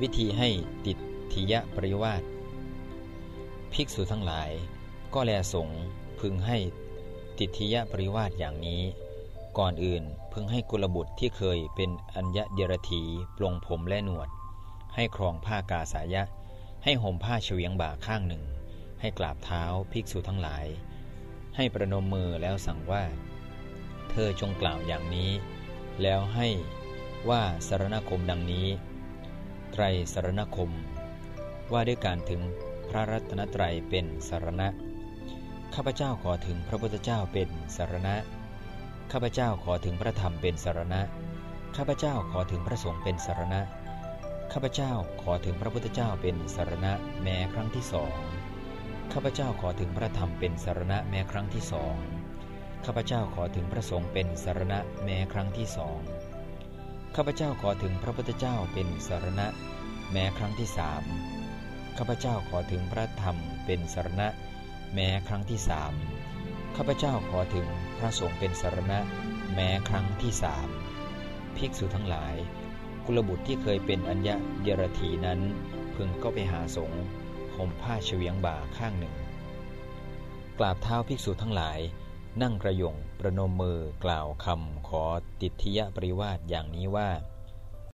วิธีให้ติดทิยะปริวาสภิกษุทั้งหลาย ก็แลสงพึงให้ติทิยะปริวาสอย่างนี้ ก่อนอื่นพึงให้กุลบุตรที่เคยเป็นอัญญเดรธีปลงผมและหนวด ให้ครองผ้ากาสายะ ให้ห่มผ้าเฉียงบ่าข้างหนึ่ง ให้กราบเท้าภิกษุทั้งหลาย ให้ประนมมือแล้วสั่งว่า เธอจงกล่าวอย่างนี้ แล้วให้ว่าสารณคมดังนี้ ไตรสารณคม ว่าด้วยการถึงพระรัตนตรัยเป็นสารณะ ข้าพเจ้าขอถึงพระพุทธเจ้าเป็นสารณะ ข้าพเจ้าขอถึงพระธรรมเป็นสารณะ ข้าพเจ้าขอถึงพระสงฆ์เป็นสารณะ ข้าพเจ้าขอถึงพระพุทธเจ้าเป็นสารณะแม้ครั้งที่สอง ข้าพเจ้าขอถึงพระธรรมเป็นสารณะแม้ครั้งที่สอง ข้าพเจ้าขอถึงพระสงฆ์เป็นสารณะแม้ครั้งที่สอง ข้าพเจ้าขอถึงพระพุทธเจ้าเป็นสารณะ แม้ครั้งที่สามข้าพเจ้าขอถึงพระธรรมเป็นสารณะ แม้ครั้งที่สามข้าพเจ้าขอถึงพระสงฆ์เป็นสารณะ แม้ครั้งที่สามภิกษุทั้งหลาย กุลบุตรที่เคยเป็นอัญญะเดรธีนั้น พึงก็ไปหาสงฆ์ห่มผ้าเฉียงบ่าข้างหนึ่ง กราบเท้าภิกษุทั้งหลาย นั่งกระยงประนมมือกล่าวคำขอติทยปริวาสอย่างนี้ว่า